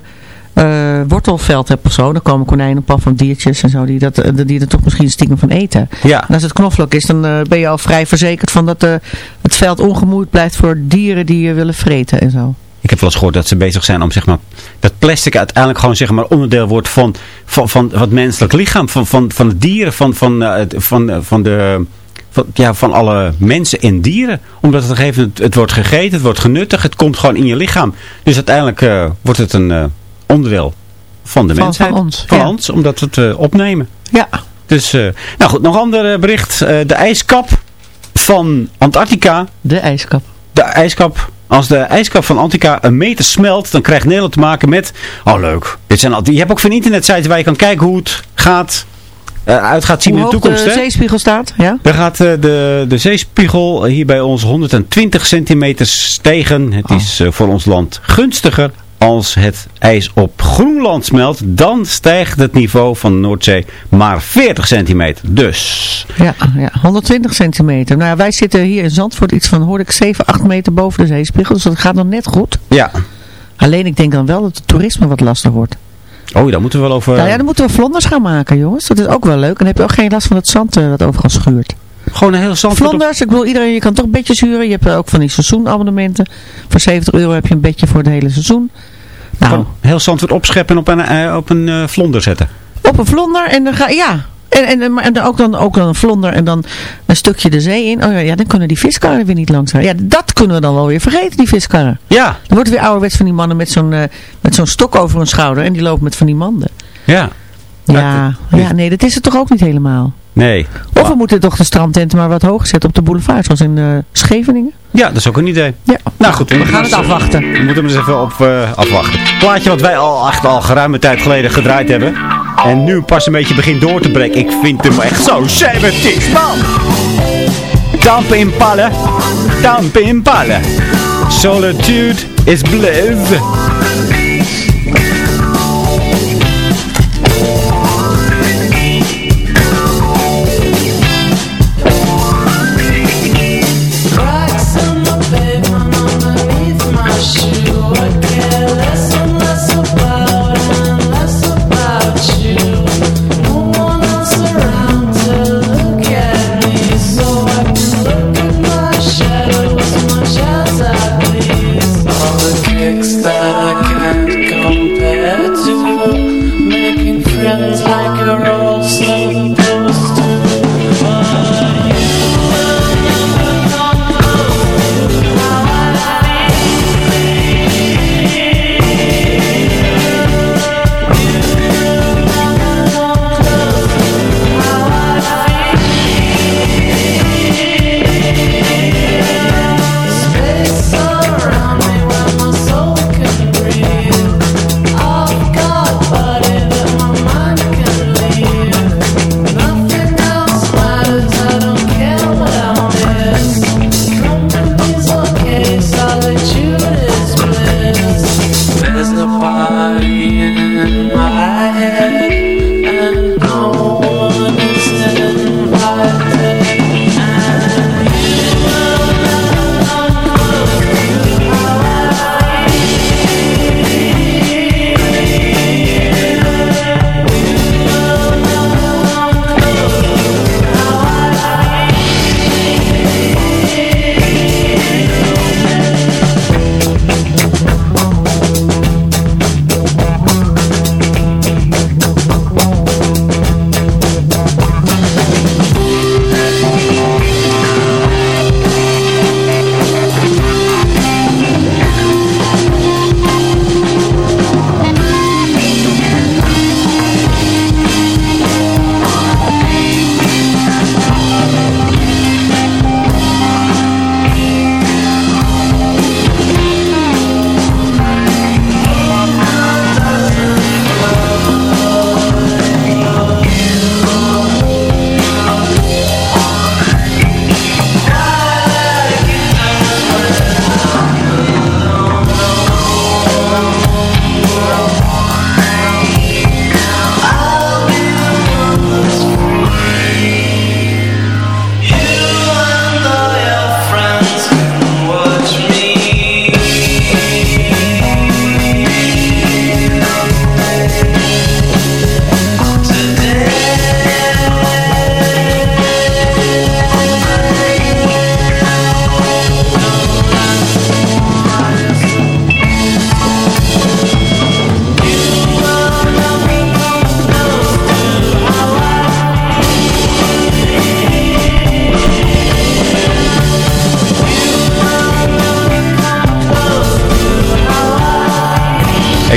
eh, wortelveld hebt of zo. Dan komen konijnen op af van diertjes en zo. Die, dat, eh, die er toch misschien stiekem van eten. Ja. En als het knoflook is, dan eh, ben je al vrij verzekerd van dat eh, het veld ongemoeid blijft voor dieren die je willen vreten en zo. Ik heb wel eens gehoord dat ze bezig zijn om zeg maar, dat plastic uiteindelijk gewoon zeg maar, onderdeel wordt van, van, van het menselijk lichaam. Van, van, van het dieren, van, van, van, van, de, van, ja, van alle mensen en dieren. Omdat het gegeven moment, het wordt gegeten, het wordt genuttigd, het komt gewoon in je lichaam. Dus uiteindelijk wordt het een onderdeel van de mensheid. van ons, Van ja. ons, omdat we het eh, opnemen. Ja, Dus, eh, nou goed, nog een ander eh, bericht. De ijskap van Antarctica de ijskap. de ijskap, als de ijskap van Antarctica een meter smelt, dan krijgt Nederland te maken met, oh leuk, dit zijn al, je hebt ook van internetsites waar je kan kijken hoe het gaat, uit gaat zien in de toekomst. de zeespiegel staat, ja? Dan gaat de, de zeespiegel hier bij ons 120 centimeter stegen. Het Oh. is voor ons land gunstiger als het ijs op Groenland smelt. Dan stijgt het niveau van de Noordzee maar 40 centimeter. Dus, Ja, ja, 120 centimeter. Nou ja, wij zitten hier in Zandvoort iets van, hoorde ik, 7, 8 meter boven de zeespiegel. Dus dat gaat nog net goed. ja. Alleen ik denk dan wel dat het toerisme wat lastig wordt. Oh, daar moeten we wel over... Nou ja, dan moeten we vlonders gaan maken, jongens. Dat is ook wel leuk. En dan heb je ook geen last van het zand eh, dat overal schuurt. Gewoon een heel zand. Vlonders, ik bedoel, iedereen, je kan toch bedjes huren. Je hebt eh, ook van die seizoenabonnementen. Voor 70 euro heb je een bedje voor het hele seizoen. Nou, heel zandwoord opscheppen en op een, eh, op een eh, vlonder zetten. op een vlonder en dan ga ja. En, en, en, ook, dan, ook dan een vlonder en dan een stukje de zee in. Oh ja, dan kunnen die viskarren weer niet langs. Ja, dat kunnen we dan wel weer vergeten, die viskarren. Ja, Dan wordt weer ouderwets van die mannen met zo'n eh, met zo'n stok over hun schouder. En die lopen met van die manden. ja. Ja, ja, nee, dat is het toch ook niet helemaal. Nee. Of we moeten toch de strandtenten maar wat hoger zetten op de boulevard, zoals in eh, Scheveningen. Ja, dat is ook een idee. Ja. Nou goed, we gaan het afwachten. We moeten hem eens even op eh, afwachten. Plaatje wat wij al echt al geruime tijd geleden gedraaid hebben. En nu pas een beetje begint door te breken. Ik vind hem echt zo 70 man. Damp in pallen. Damp in pallen. Solitude is bliss.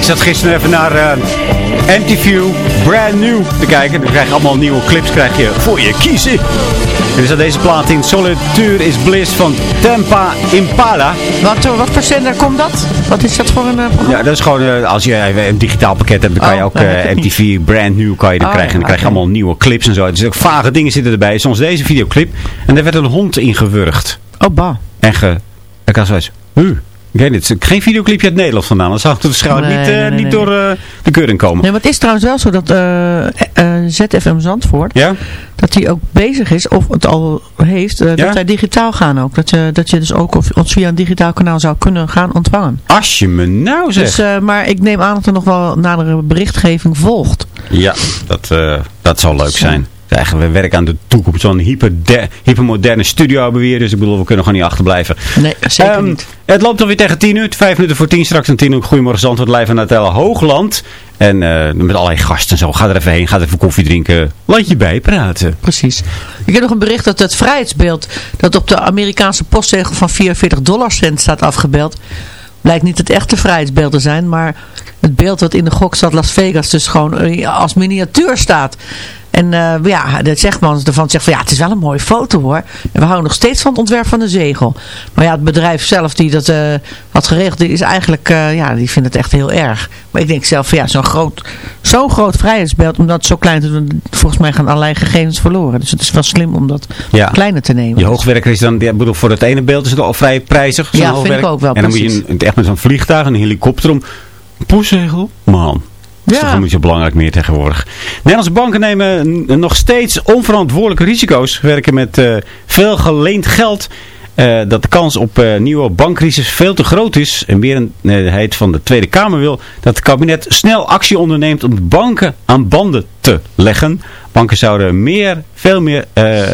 Ik zat gisteren even naar eh MTV Brand New te kijken. Dan krijg je allemaal nieuwe clips krijg je voor je kiezen. En er staat deze plaat in Solitude is Bliss van Tampa Impala. Wat, eh, wat voor zender komt dat? Wat is dat voor een eh, programma? Ja, dat is gewoon, eh, als je eh, een digitaal pakket hebt, dan kan je Oh, ook eh, niet. MTV Brand New kan je dan Oh, krijgen. En dan krijg je allemaal nieuwe clips en zo. Dus ook vage dingen zitten erbij. Soms deze videoclip. En daar werd een hond ingewurgd. Oh, bah. En ge... Ik had zoiets... Huh, ik weet het geen videoclipje uit Nederland vandaan. Dan zou het waarschijnlijk niet, eh, nee, nee, niet door eh, de keuring komen. Nee, maar het is trouwens wel zo dat eh, eh, ZFM Zandvoort, Ja? dat hij ook bezig is, of het al heeft, Ja? dat wij digitaal gaan ook. Dat je, dat je dus ook of, ons via een digitaal kanaal zou kunnen gaan ontvangen. Als je me nou zegt. Dus, maar ik neem aan dat er nog wel nadere berichtgeving volgt. Ja, dat, dat zal leuk zijn. Eigenlijk, we werken aan de toekomst. Zo'n hypermoderne studio hebben we hier. Dus ik bedoel, we kunnen gewoon niet achterblijven. Nee, zeker Ehm, niet. Het loopt alweer tegen 10 uur. Vijf minuten voor 10. Straks een 10 uur. Goedemorgen Zandvoort. Live vanuit het Hoogland. En eh, met allerlei gasten en zo. Ga er even heen. Ga er even koffie drinken. Laat je bijpraten. Precies. Ik heb nog een bericht dat het vrijheidsbeeld dat op de Amerikaanse postzegel van 44 dollarcent staat afgebeeld. Blijkt niet het echte vrijheidsbeeld te zijn, maar het beeld dat in de gokstad Las Vegas dus gewoon eh, als miniatuur staat. En eh, ja, de zegman ervan zegt van ja, het is wel een mooie foto hoor. En we houden nog steeds van het ontwerp van de zegel. Maar ja, het bedrijf zelf die dat eh, had geregeld, die is eigenlijk, eh, ja, die vindt het echt heel erg. Maar ik denk zelf van ja, zo'n groot, zo'n groot vrijheidsbeeld, om dat zo klein te doen, volgens mij gaan allerlei gegevens verloren. Dus het is wel slim om dat Ja. kleiner te nemen. Je hoogwerker is dan, ja, bedoel, voor het ene beeld is het al vrij prijzig. Ja, vind hoogwerk. ik ook wel, En dan moet je een, echt met zo'n vliegtuig, een helikopter om. Postzegel? Man. Dat is Ja. toch niet zo belangrijk meer tegenwoordig. Nederlandse banken nemen nog steeds onverantwoordelijke risico's. Werken met eh, veel geleend geld. eh, dat de kans op eh, nieuwe bankcrisis veel te groot is. En meerderheid van de Tweede Kamer wil dat het kabinet snel actie onderneemt om de banken aan banden te leggen. Banken zouden meer, veel meer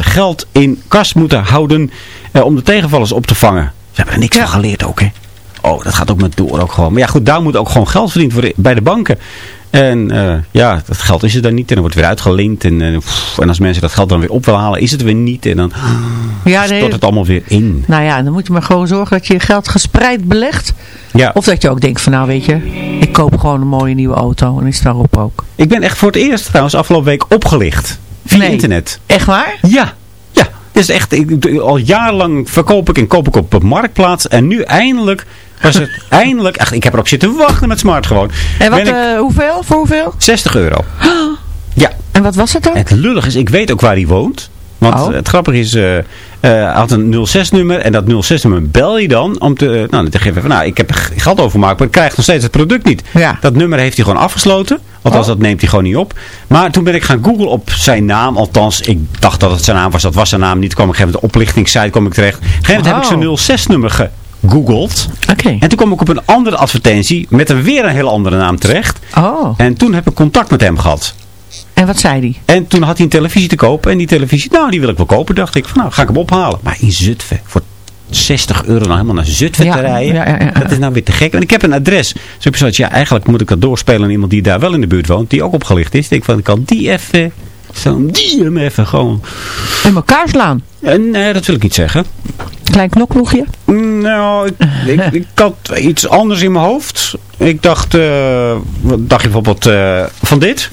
geld in kas moeten houden om de tegenvallers op te vangen. Ze hebben er niks Ja. van geleerd ook, hè? Oh, dat gaat ook met door ook gewoon. Maar ja, goed, daar moet ook gewoon geld verdiend worden bij de banken. En eh, ja, dat geld is er dan niet. En dan wordt weer uitgeleend. En, eh, pff, en als mensen dat geld dan weer op willen halen, is het weer niet. En dan Ja, stort nee, het allemaal weer in. nou ja, dan moet je maar gewoon zorgen dat je je geld gespreid belegt. Ja, Of dat je ook denkt van nou weet je, ik koop gewoon een mooie nieuwe auto en is daarop ook. ik ben echt voor het eerst trouwens afgelopen week opgelicht. Via Nee. internet. Echt waar? Ja, ja. Is echt, ik, al jarenlang verkoop ik en koop ik op, op Marktplaats. En nu eindelijk was het eindelijk, echt, ik heb erop zitten wachten met Smart gewoon. En wat, ik, eh, hoeveel? Voor hoeveel? 60 euro. Ja, En wat was het dan? Het lullig is, ik weet ook waar hij woont. Want Oh. het grappige is, eh, eh, hij had een 06-nummer. En dat 06-nummer bel je dan om te, nou, te geven van, nou, ik heb er geld overmaakt, maar ik krijg nog steeds het product niet. Ja. Dat nummer heeft hij gewoon afgesloten. Althans, Oh. dat neemt hij gewoon niet op. Maar toen ben ik gaan googlen op zijn naam. Althans, ik dacht dat het zijn naam was. Dat was zijn naam niet. kwam ik op de oplichtingssite kwam ik terecht. Op een gegeven moment heb ik zijn Oh. 06-nummer gegoogeld. Oké. En toen kwam ik op een andere advertentie met een weer een heel andere naam terecht. Oh, En toen heb ik contact met hem gehad. en wat zei die? En toen had hij een televisie te kopen. En die televisie, nou die wil ik wel kopen. Dacht ik, van, nou ga ik hem ophalen. Maar in Zutphen, voor 60 euro nou helemaal naar Zutphen Ja, te rijden. ja, ja, ja. Dat is nou weer te gek. En ik heb een adres. Dus ik zoiets, ja eigenlijk moet ik dat doorspelen aan iemand die daar wel in de buurt woont. Die ook opgelicht is. Ik denk van, ik kan die even, zo'n die hem even gewoon. In elkaar slaan. En nee, dat wil ik niet zeggen. Klein knokploegje. Nou, ik, ik, ik had iets anders in mijn hoofd. Ik dacht, eh, wat dacht je bijvoorbeeld eh, van dit?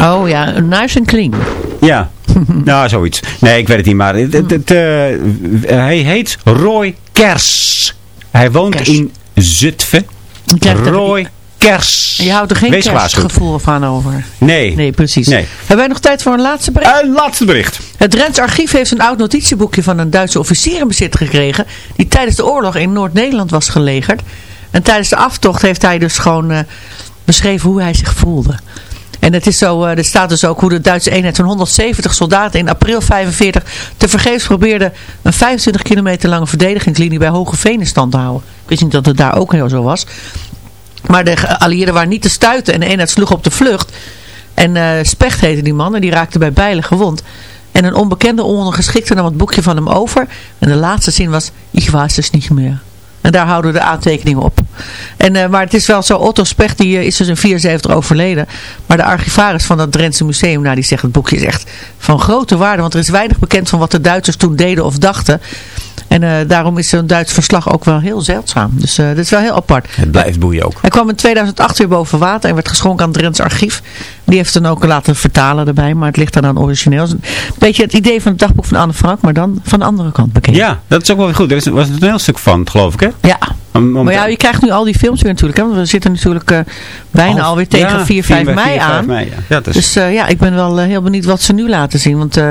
Oh ja, nice en clean. Ja, nou zoiets. Nee, ik weet het niet, maar het, het, het, eh, hij heet Roy Kers. Hij woont Kers. in Zutphen. Roy Kers. Je houdt er geen Wees kerstgevoel van over. Nee. Nee, precies. Nee. Hebben wij nog tijd voor een laatste bericht? Eh, laatste bericht. Het Drents Archief heeft een oud notitieboekje van een Duitse officier in bezit gekregen. Die tijdens de oorlog in Noord-Nederland was gelegerd. En tijdens de aftocht heeft hij dus gewoon eh, beschreven hoe hij zich voelde. En het is zo, eh, er staat dus ook hoe de Duitse eenheid van 170 soldaten in april 45 tevergeefs probeerde een 25 kilometer lange verdedigingslinie bij Hogeveen in stand te houden. Ik wist niet dat het daar ook heel zo was. Maar de geallieerden waren niet te stuiten en de eenheid sloeg op de vlucht. En eh, Specht heette die man en die raakte bij Bijlen gewond. En een onbekende ondergeschikte nam het boekje van hem over. En de laatste zin was, ik was dus niet meer. En daar houden de aantekeningen op. En, eh, maar het is wel zo, Otto Specht die, eh, is dus in 74 overleden. Maar de archivaris van dat Drentse museum, nou, die zegt het boekje is echt van grote waarde. Want er is weinig bekend van wat de Duitsers toen deden of dachten. En eh, daarom is zo'n Duits verslag ook wel heel zeldzaam. Dus eh dat is wel heel apart. Het blijft boeien ook. Hij kwam in 2008 weer boven water en werd geschonken aan het Drents Archief. Die heeft het dan ook laten vertalen erbij, maar het ligt dan aan origineel. Een beetje het idee van het dagboek van Anne Frank, maar dan van de andere kant bekeken. Ja, dat is ook wel weer goed. Er is, was een toneelstuk van, geloof ik, hè? Ja. Om- om- Maar ja, je krijgt nu al die films weer natuurlijk. Hè? Want we zitten natuurlijk eh, bijna alweer tegen ja, 4, 5 4, mei 4, 5 aan. mei, ja. Dus eh, ja, ik ben wel heel benieuwd wat ze nu laten zien. Want eh,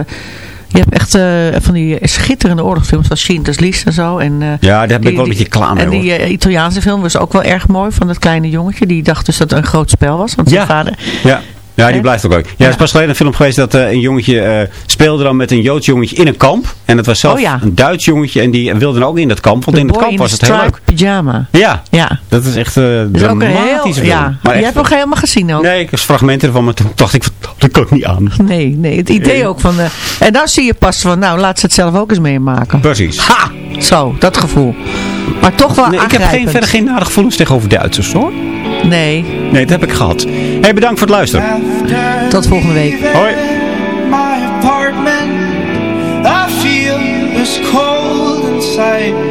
je hebt echt eh, van die schitterende oorlogsfilms zoals Schindler's List en zo. En, eh, Ja, daar ben ik die- wel een beetje klaar mee, En die eh, Italiaanse film was ook wel erg mooi van dat kleine jongetje. Die dacht dus dat het een groot spel was. Want zijn Ja. vader... Ja. Ja, die blijft ook leuk. Ja, er is pas geleden een film geweest dat eh, een jongetje eh, speelde dan met een Joods jongetje in een kamp. En het was zelf Oh ja. een Duits jongetje en die wilde dan ook in dat kamp. Want The in het kamp in was het heel leuk. pyjama. Ja, Ja. dat is echt Dat is ook een heel... film. Ja. Maar Je echt- hebt hem helemaal gezien ook. Nee, ik heb fragmenten ervan, maar toen dacht ik, dat kan ik niet aan. Nee, nee. Het idee ook van... en dan zie je pas van, nou, laat ze het zelf ook eens meemaken. Precies. Ha! Zo, dat gevoel. Maar toch wel Nee, ik heb geen, verder geen nare gevoelens tegenover Duitsers hoor. Nee. Nee, dat heb ik gehad. Hey, bedankt voor het luisteren. Tot volgende week. Hoi. my apartment I feel this cold inside